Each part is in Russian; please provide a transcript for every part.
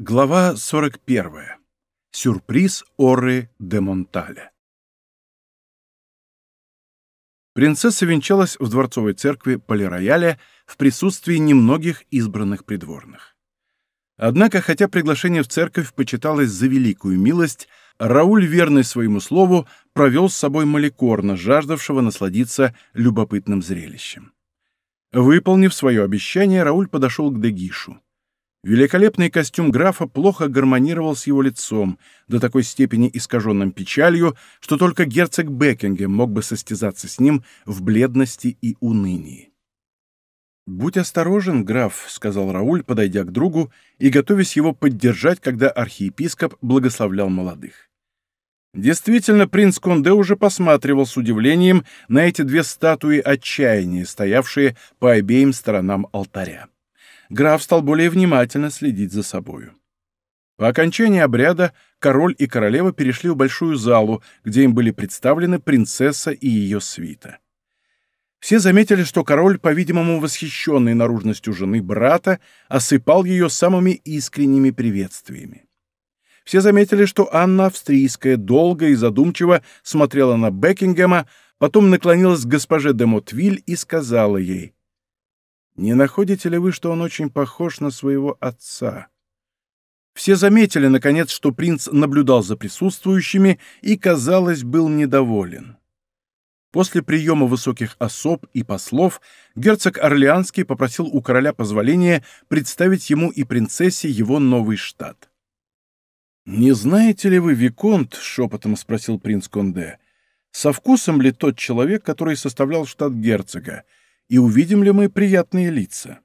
Глава 41. Сюрприз Оры де Монтале. Принцесса венчалась в дворцовой церкви Полирояля в присутствии немногих избранных придворных. Однако, хотя приглашение в церковь почиталось за великую милость, Рауль, верный своему слову, провел с собой Маликорна, жаждавшего насладиться любопытным зрелищем. Выполнив свое обещание, Рауль подошел к Дегишу. Великолепный костюм графа плохо гармонировал с его лицом, до такой степени искаженным печалью, что только герцог Бекингем мог бы состязаться с ним в бледности и унынии. «Будь осторожен, граф», — сказал Рауль, подойдя к другу и готовясь его поддержать, когда архиепископ благословлял молодых. Действительно, принц Конде уже посматривал с удивлением на эти две статуи отчаяния, стоявшие по обеим сторонам алтаря граф стал более внимательно следить за собою. По окончании обряда король и королева перешли в большую залу, где им были представлены принцесса и ее свита. Все заметили, что король, по-видимому, восхищенный наружностью жены брата, осыпал ее самыми искренними приветствиями. Все заметили, что Анна Австрийская долго и задумчиво смотрела на Бекингема, потом наклонилась к госпоже де Мотвиль и сказала ей — не находите ли вы, что он очень похож на своего отца? Все заметили, наконец, что принц наблюдал за присутствующими и, казалось, был недоволен. После приема высоких особ и послов герцог Орлеанский попросил у короля позволения представить ему и принцессе его новый штат. «Не знаете ли вы, Виконт, — шепотом спросил принц Конде, — со вкусом ли тот человек, который составлял штат герцога, и увидим ли мы приятные лица?»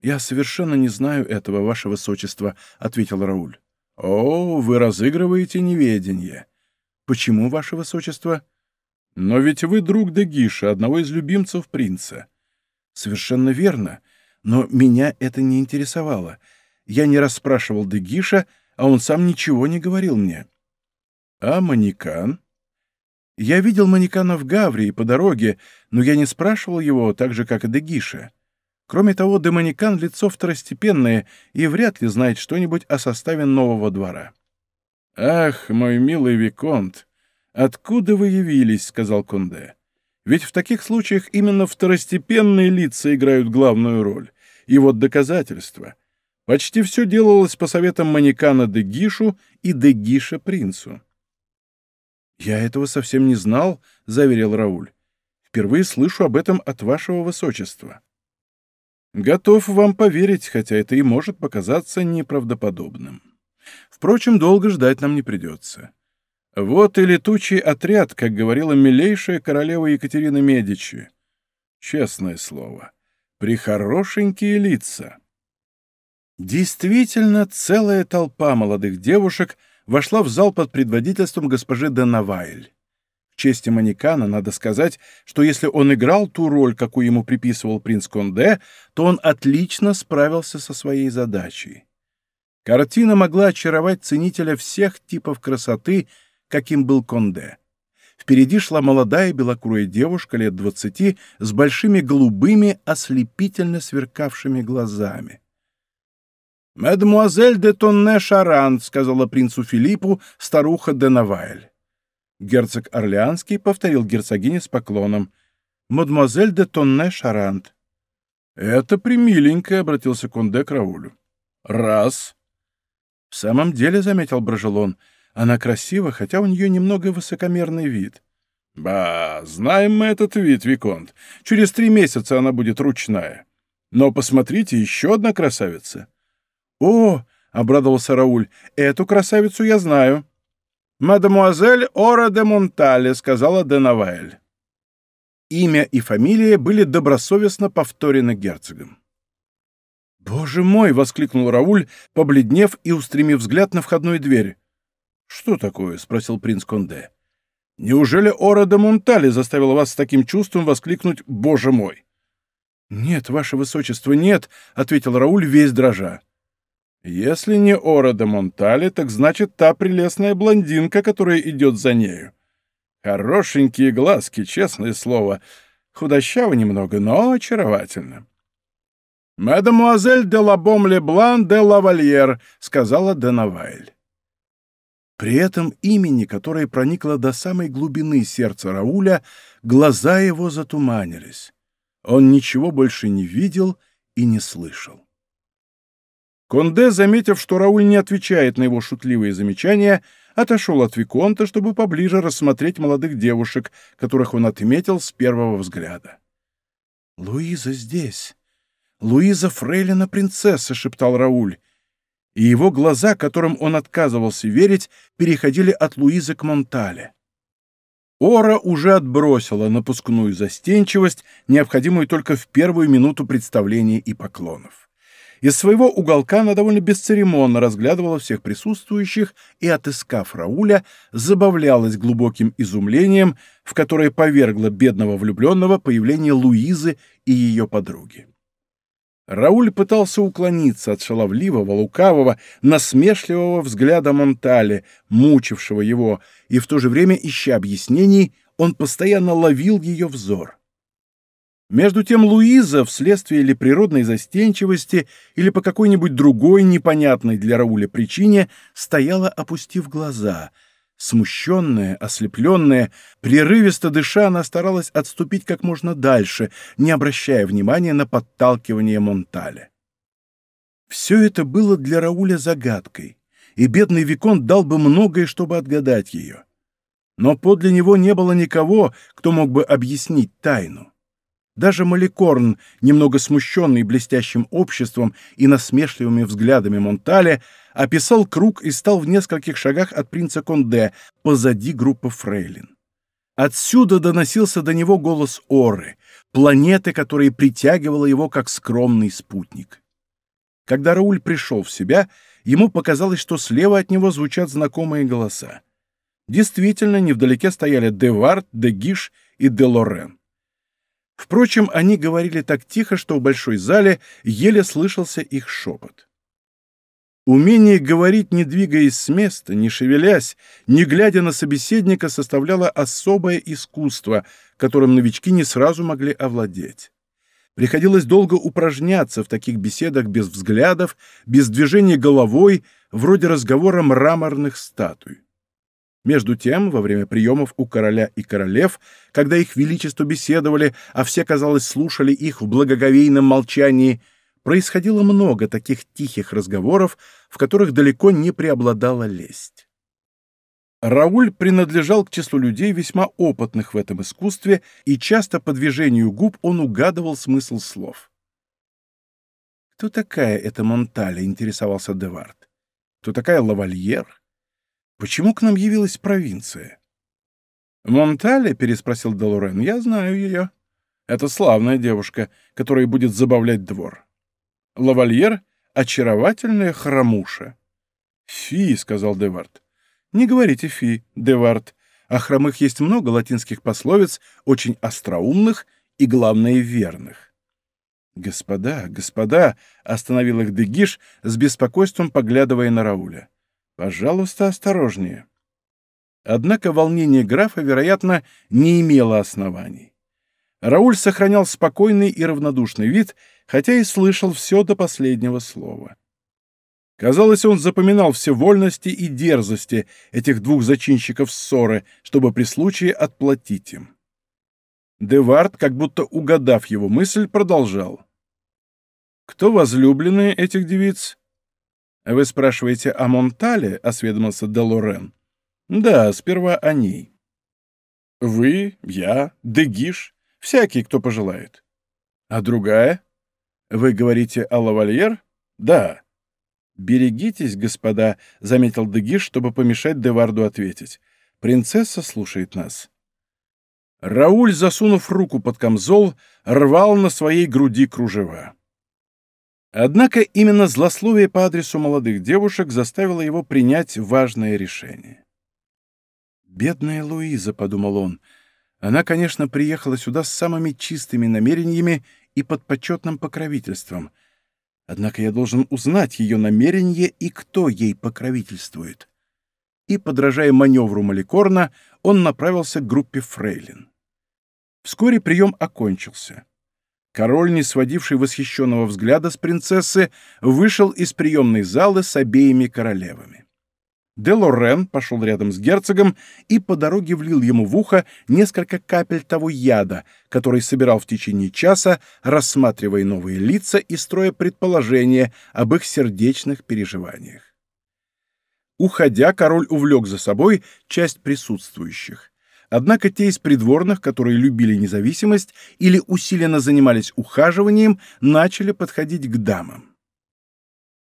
«Я совершенно не знаю этого, ваше высочество», — ответил Рауль. «О, вы разыгрываете неведение. Почему, ваше высочество?» «Но ведь вы друг Дегиша, одного из любимцев принца». «Совершенно верно, но меня это не интересовало. Я не расспрашивал Дегиша, а он сам ничего не говорил мне». «А манекан?» Я видел манекана в Гаврии по дороге, но я не спрашивал его так же, как и Дегиша. Кроме того, Демоникан — лицо второстепенное и вряд ли знает что-нибудь о составе нового двора. «Ах, мой милый Виконт, откуда вы явились?» — сказал Конде. «Ведь в таких случаях именно второстепенные лица играют главную роль. И вот доказательства. Почти все делалось по советам Манекана Дегишу и Дегиша принцу». «Я этого совсем не знал», — заверил Рауль. «Впервые слышу об этом от вашего высочества». «Готов вам поверить, хотя это и может показаться неправдоподобным. Впрочем, долго ждать нам не придется. Вот и летучий отряд, как говорила милейшая королева Екатерина Медичи. Честное слово, прихорошенькие лица». Действительно, целая толпа молодых девушек — вошла в зал под предводительством госпожи де Навайль. В честь Манекана надо сказать, что если он играл ту роль, какую ему приписывал принц Конде, то он отлично справился со своей задачей. Картина могла очаровать ценителя всех типов красоты, каким был Конде. Впереди шла молодая белокурая девушка лет двадцати с большими голубыми, ослепительно сверкавшими глазами. «Мадемуазель де Тонне Шарант», — сказала принцу Филиппу старуха де Навайль. Герцог Орлеанский повторил герцогине с поклоном. «Мадемуазель де Тонне Шарант». «Это примиленько», — обратился Конде к Раулю. «Раз». «В самом деле», — заметил Брожелон, — «она красива, хотя у нее немного высокомерный вид». «Ба, знаем мы этот вид, Виконт. Через три месяца она будет ручная. Но посмотрите, еще одна красавица». «О!» — обрадовался Рауль. «Эту красавицу я знаю». «Мадемуазель Ора де Монтале», — сказала де. Имя и фамилия были добросовестно повторены герцогом. «Боже мой!» — воскликнул Рауль, побледнев и устремив взгляд на входную дверь. «Что такое?» — спросил принц Конде. «Неужели Ора де Монтале заставила вас с таким чувством воскликнуть «Боже мой»?» «Нет, ваше высочество, нет!» — ответил Рауль весь дрожа. Если не Ора де Монтале, так значит та прелестная блондинка, которая идет за нею. Хорошенькие глазки, честное слово. Худощаво немного, но очаровательно. «Мадемуазель де Лабом Леблан де Лавальер», — сказала Денавайль. При этом имени, которое проникло до самой глубины сердца Рауля, глаза его затуманились. Он ничего больше не видел и не слышал. Конде, заметив, что Рауль не отвечает на его шутливые замечания, отошел от Виконта, чтобы поближе рассмотреть молодых девушек, которых он отметил с первого взгляда. «Луиза здесь! Луиза Фрейлина принцесса!» — шептал Рауль и его глаза, которым он отказывался верить, переходили от Луизы к Монтале. Ора уже отбросила напускную застенчивость, необходимую только в первую минуту представления и поклонов. Из своего уголка она довольно бесцеремонно разглядывала всех присутствующих и, отыскав Рауля, забавлялась глубоким изумлением, в которое повергло бедного влюбленного появление Луизы и ее подруги. Рауль пытался уклониться от шаловливого, лукавого, насмешливого взгляда Монтале, мучившего его, и в то же время, ища объяснений, он постоянно ловил ее взор. Между тем Луиза, вследствие или природной застенчивости, или по какой-нибудь другой непонятной для Рауля причине, стояла, опустив глаза — Смущенная, ослепленная, прерывисто дыша, она старалась отступить как можно дальше, не обращая внимания на подталкивание Монталя. Все это было для Рауля загадкой, и бедный Викон дал бы многое, чтобы отгадать ее. Но подле него не было никого, кто мог бы объяснить тайну. Даже Маликорн, немного смущенный блестящим обществом и насмешливыми взглядами Монталя, описал круг и стал в нескольких шагах от принца Конде, позади группы фрейлин. Отсюда доносился до него голос Оры, планеты, которая притягивала его как скромный спутник. Когда Рауль пришел в себя, ему показалось, что слева от него звучат знакомые голоса. Действительно, невдалеке стояли Девард, Дегиш и Де Лорен. Впрочем, они говорили так тихо, что в большой зале еле слышался их шепот. Умение говорить, не двигаясь с места, не шевелясь, не глядя на собеседника, составляло особое искусство, которым новички не сразу могли овладеть. Приходилось долго упражняться в таких беседах без взглядов, без движения головой, вроде разговора мраморных статуй. Между тем, во время приемов у короля и королев, когда их величество беседовали, а все, казалось, слушали их в благоговейном молчании, происходило много таких тихих разговоров, в которых далеко не преобладала лесть. Рауль принадлежал к числу людей, весьма опытных в этом искусстве, и часто по движению губ он угадывал смысл слов. «Кто такая эта Монталя?» — интересовался Девард. «Кто такая Лавальер? Почему к нам явилась провинция?» «Монтале?» — переспросил Делорен. «Я знаю ее. Это славная девушка, которая будет забавлять двор. Лавальер — очаровательная хромуша. «Фи», — сказал Девард. «Не говорите фи, Девард. О хромых есть много латинских пословиц, очень остроумных и, главное, верных». «Господа, господа!» — остановил их Дегиш, с беспокойством поглядывая на Рауля. «Пожалуйста, осторожнее». Однако волнение графа, вероятно, не имело оснований. Рауль сохранял спокойный и равнодушный вид, хотя и слышал все до последнего слова. Казалось, он запоминал все вольности и дерзости этих двух зачинщиков ссоры, чтобы при случае отплатить им. Девард, как будто угадав его мысль, продолжал. «Кто возлюбленные этих девиц?» «Вы спрашиваете о Монтале?» — осведомился Делорен. «Да, сперва о ней». «Вы, я, Дегиш, Всякий, кто пожелает. А другая? Вы говорите о лавальер? Да. Берегитесь, господа, заметил Дегиш, чтобы помешать Деварду ответить. Принцесса слушает нас. Рауль, засунув руку под камзол, рвал на своей груди кружева. Однако именно злословие по адресу молодых девушек заставило его принять важное решение. «Бедная Луиза», — подумал он, — она, конечно, приехала сюда с самыми чистыми намерениями и под почетным покровительством. Однако я должен узнать ее намерение и кто ей покровительствует. И, подражая маневру Маликорна, он направился к группе фрейлин. Вскоре прием окончился. Король, не сводивший восхищенного взгляда с принцессы, вышел из приемной залы с обеими королевами. Де Лорен пошел рядом с герцогом и по дороге влил ему в ухо несколько капель того яда, который собирал в течение часа, рассматривая новые лица и строя предположения об их сердечных переживаниях. Уходя, король увлек за собой часть присутствующих. Однако те из придворных, которые любили независимость или усиленно занимались ухаживанием, начали подходить к дамам.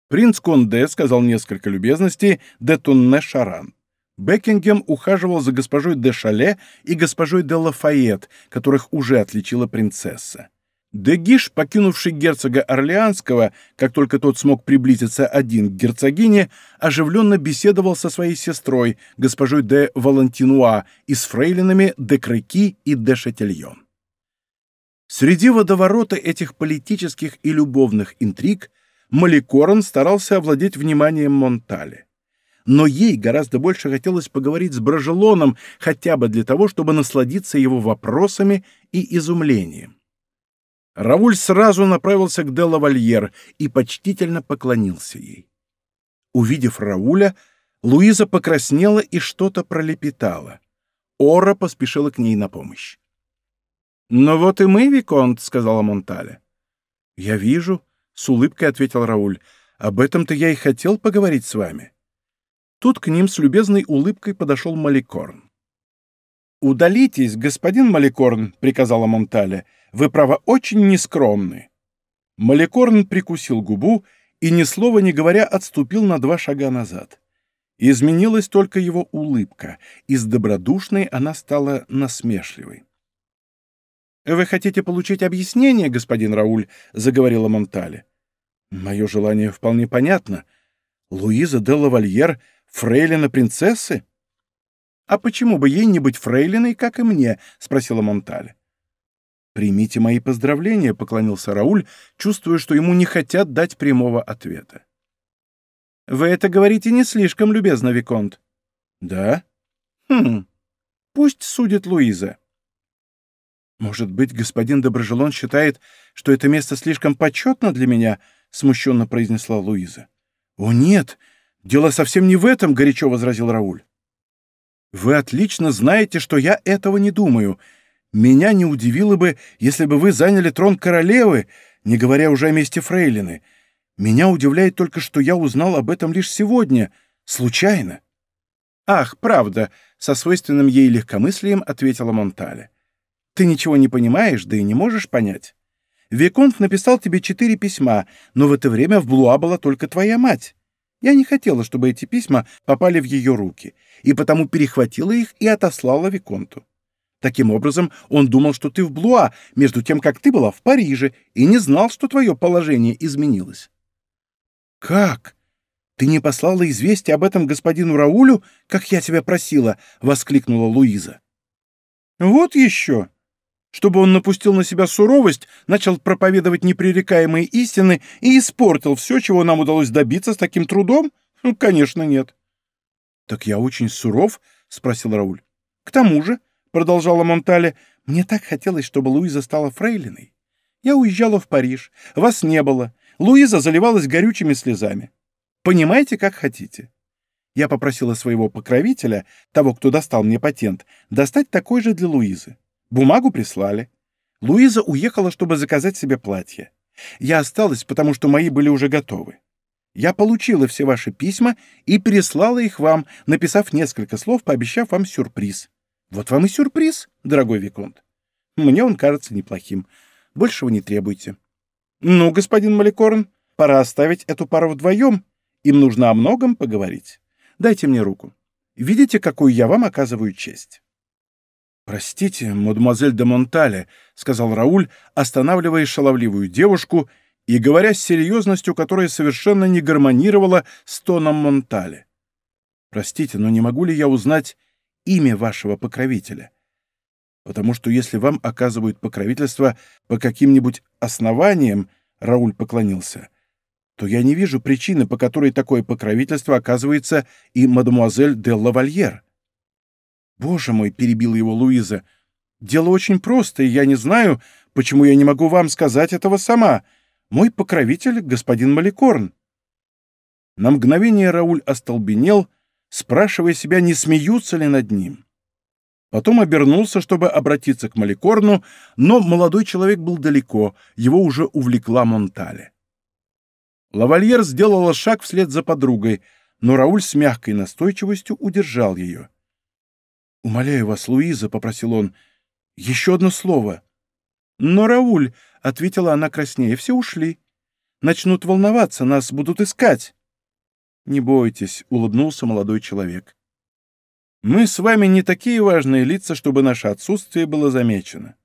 Принц Конде сказал несколько любезностей де Тунне Шаран. Бекингем ухаживал за госпожой де Шале и госпожой де Лафайет, которых уже отличила принцесса. Дегиш, покинувший герцога Орлеанского, как только тот смог приблизиться один к герцогине, оживленно беседовал со своей сестрой, госпожой де Валантинуа, и с фрейлинами де Креки и де Шатильон. Среди водоворота этих политических и любовных интриг Маликорн старался овладеть вниманием Монтале. Но ей гораздо больше хотелось поговорить с Брожелоном хотя бы для того, чтобы насладиться его вопросами и изумлением. Рауль сразу направился к де Лавальер и почтительно поклонился ей. Увидев Рауля, Луиза покраснела и что-то пролепетала. Ора поспешила к ней на помощь. «Ну вот и мы, Виконт», — сказала Монтале. «Я вижу», — с улыбкой ответил Рауль. «Об этом-то я и хотел поговорить с вами». Тут к ним с любезной улыбкой подошел Маликорн. «Удалитесь, господин Маликорн», — приказала Монтале. Вы, право, очень нескромны». Маликорн прикусил губу и, ни слова не говоря, отступил на два шага назад. Изменилась только его улыбка. Из добродушной она стала насмешливой. «Вы хотите получить объяснение, господин Рауль?» — заговорила Монтале. «Мое желание вполне понятно. Луиза де Лавальер — фрейлина принцессы?» «А почему бы ей не быть фрейлиной, как и мне?» — спросила Монтале. «Примите мои поздравления», — поклонился Рауль, чувствуя, что ему не хотят дать прямого ответа. «Вы это говорите не слишком любезно, Виконт». «Да?» «Хм. Пусть судит Луиза». «Может быть, господин Доброжелон считает, что это место слишком почетно для меня?» — смущенно произнесла Луиза. «О, нет! Дело совсем не в этом», — горячо возразил Рауль. «Вы отлично знаете, что я этого не думаю», меня не удивило бы, если бы вы заняли трон королевы, не говоря уже о месте фрейлины. Меня удивляет только, что я узнал об этом лишь сегодня, случайно». «Ах, правда», — со свойственным ей легкомыслием ответила Монтале. «Ты ничего не понимаешь, да и не можешь понять. Виконт написал тебе четыре письма, но в это время в Блуа была только твоя мать. Я не хотела, чтобы эти письма попали в ее руки, и потому перехватила их и отослала Виконту. Таким образом, он думал, что ты в Блуа, между тем, как ты была в Париже, и не знал, что твое положение изменилось. «Как? Ты не послала известие об этом господину Раулю, как я тебя просила?» — воскликнула Луиза. «Вот еще!» Чтобы он напустил на себя суровость, начал проповедовать непререкаемые истины и испортил все, чего нам удалось добиться с таким трудом? Ну, конечно, нет. — Так я очень суров? — спросил Рауль. — К тому же, продолжала Монтале, — «мне так хотелось, чтобы Луиза стала фрейлиной. Я уезжала в Париж, вас не было. Луиза заливалась горючими слезами. Понимаете, как хотите. Я попросила своего покровителя, того, кто достал мне патент, достать такой же для Луизы. Бумагу прислали. Луиза уехала, чтобы заказать себе платье. Я осталась, потому что мои были уже готовы. Я получила все ваши письма и переслала их вам, написав несколько слов, пообещав вам сюрприз. Вот вам и сюрприз, дорогой Виконт. Мне он кажется неплохим. Большего не требуйте. Ну, господин Маликорн, пора оставить эту пару вдвоем. Им нужно о многом поговорить. Дайте мне руку. Видите, какую я вам оказываю честь? «Простите, мадемуазель де Монтале», — сказал Рауль, останавливая шаловливую девушку и говоря с серьезностью, которая совершенно не гармонировала с тоном Монтале. «Простите, но не могу ли я узнать, имя вашего покровителя. Потому что если вам оказывают покровительство по каким-нибудь основаниям, Рауль поклонился, то я не вижу причины, по которой такое покровительство оказывается и мадемуазель де Лавальер. «Боже мой!» — перебила его Луиза. «Дело очень просто, и я не знаю, Почему я не могу вам сказать этого сама? Мой покровитель — господин Маликорн». На мгновение Рауль остолбенел, спрашивая себя, не смеются ли над ним. Потом обернулся, чтобы обратиться к Маликорну, но молодой человек был далеко, его уже увлекла Монтале. Лавальер сделала шаг вслед за подругой, но Рауль с мягкой настойчивостью удержал ее. «Умоляю вас, Луиза», — попросил он, — «еще одно слово». «Но, Рауль», — ответила она краснее, — «все ушли. Начнут волноваться, нас будут искать». «Не бойтесь», — улыбнулся молодой человек. «Мы с вами не такие важные лица, чтобы наше отсутствие было замечено».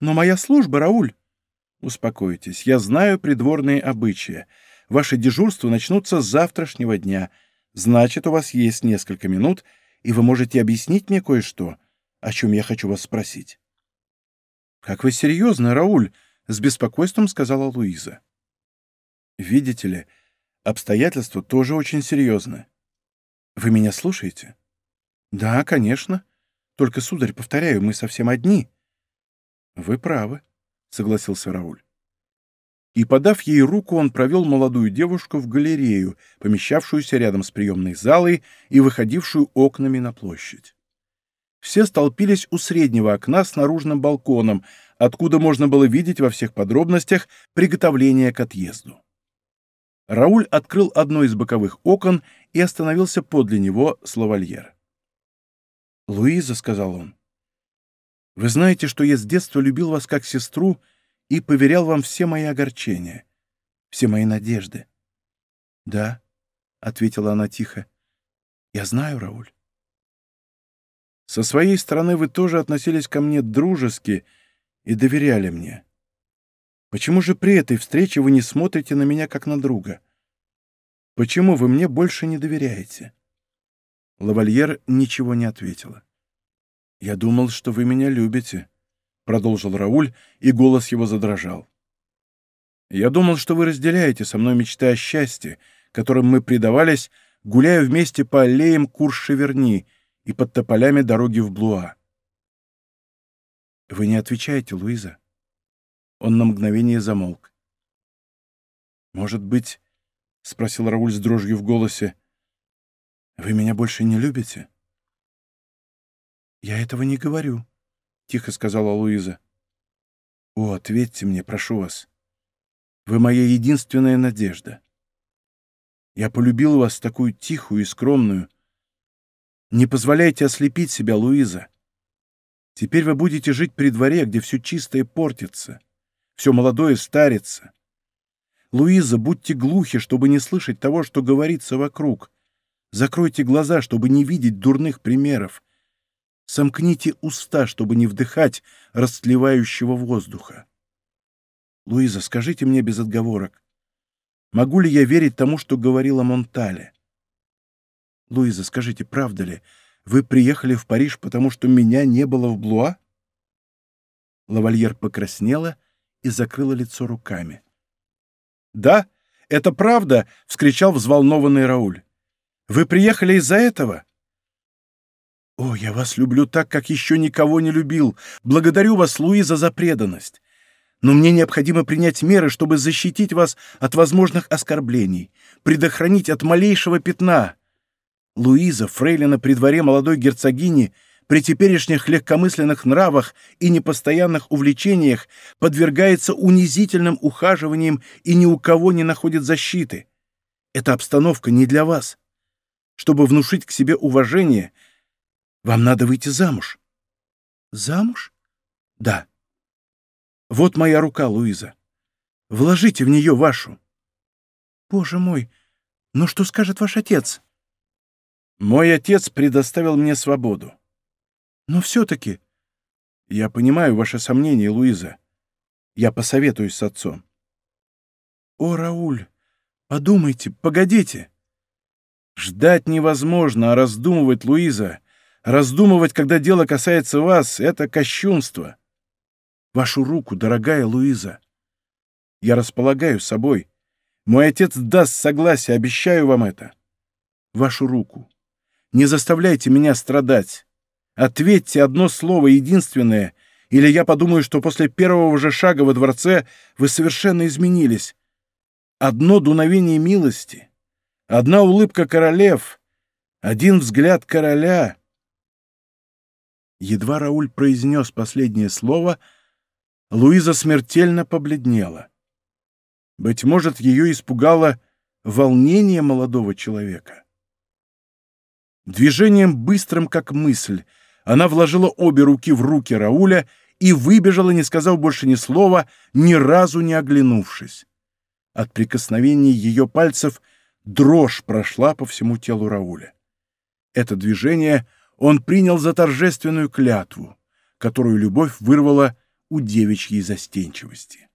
«Но моя служба, Рауль...» «Успокойтесь, я знаю придворные обычаи. Ваши дежурства начнутся с завтрашнего дня. Значит, у вас есть несколько минут, и вы можете объяснить мне кое-что, о чем я хочу вас спросить». «Как вы серьезно, Рауль?» — с беспокойством сказала Луиза. «Видите ли, обстоятельства тоже очень серьезны. Вы меня слушаете?» «Да, конечно. Только, сударь, повторяю, мы совсем одни». «Вы правы», — согласился Рауль и, подав ей руку, он провел молодую девушку в галерею, помещавшуюся рядом с приемной залой и выходившую окнами на площадь. Все столпились у среднего окна с наружным балконом, откуда можно было видеть во всех подробностях приготовление к отъезду. Рауль открыл одно из боковых окон и остановился подле него с лавальер. «Луиза», — сказал он, — «вы знаете, что я с детства любил вас как сестру и поверял вам все мои огорчения, все мои надежды. — Да, — ответила она тихо, — я знаю, Рауль. Со своей стороны вы тоже относились ко мне дружески и доверяли мне. Почему же при этой встрече вы не смотрите на меня как на друга? Почему вы мне больше не доверяете?» Лавальер ничего не ответила. «Я думал, что вы меня любите», — продолжил Рауль, и голос его задрожал. «Я думал, что вы разделяете со мной мечты о счастье, которым мы предавались, гуляя вместе по аллеям Куршеверни и под тополями дороги в Блуа». «Вы не отвечаете, Луиза?» Он на мгновение замолк. «Может быть, — спросил Рауль с дрожью в голосе, — вы меня больше не любите?» «Я этого не говорю», — тихо сказала Луиза. «О, ответьте мне, прошу вас. Вы моя единственная надежда. Я полюбил вас такую тихую и скромную. Не позволяйте ослепить себя, Луиза. Теперь вы будете жить при дворе, где все чистое портится, все молодое старится. Луиза, будьте глухи, чтобы не слышать того, что говорится вокруг. Закройте глаза, чтобы не видеть дурных примеров. Сомкните уста, чтобы не вдыхать растлевающего воздуха. Луиза, скажите мне без отговорок, могу ли я верить тому, что говорила Монтале? Луиза, скажите, правда ли, вы приехали в Париж, потому что меня не было в Блуа? Лавальер покраснела и закрыла лицо руками. «Да, это правда!» — вскричал взволнованный Рауль. «Вы приехали из-за этого?» «О, я вас люблю так, как еще никого не любил. Благодарю вас, Луиза, за преданность. Но мне необходимо принять меры, чтобы защитить вас от возможных оскорблений, предохранить от малейшего пятна. Луиза, фрейлина при дворе молодой герцогини, при теперешних легкомысленных нравах и непостоянных увлечениях подвергается унизительным ухаживаниям и ни у кого не находит защиты. Эта обстановка не для вас. Чтобы внушить к себе уважение — вам надо выйти замуж». «Замуж?» «Да». «Вот моя рука, Луиза. Вложите в нее вашу». «Боже мой, но что скажет ваш отец?» «Мой отец предоставил мне свободу». «Но все-таки...» «Я понимаю ваши сомнения, Луиза. Я посоветуюсь с отцом». «О, Рауль, подумайте, погодите». «Ждать невозможно, а раздумывать, Луиза, Раздумывать, когда дело касается вас, — это кощунство. Вашу руку, дорогая Луиза. Я располагаю собой. Мой отец даст согласие, обещаю вам это. Вашу руку. Не заставляйте меня страдать. Ответьте одно слово, единственное, Или я подумаю, что после первого же шага во дворце вы совершенно изменились. Одно дуновение милости, одна улыбка королев, один взгляд короля. Едва Рауль произнес последнее слово, Луиза смертельно побледнела. Быть может, ее испугало волнение молодого человека. Движением быстрым, как мысль, она вложила обе руки в руки Рауля и выбежала, не сказав больше ни слова, ни разу не оглянувшись. От прикосновений ее пальцев дрожь прошла по всему телу Рауля. Это движение он принял за торжественную клятву, которую любовь вырвала у девичьей застенчивости.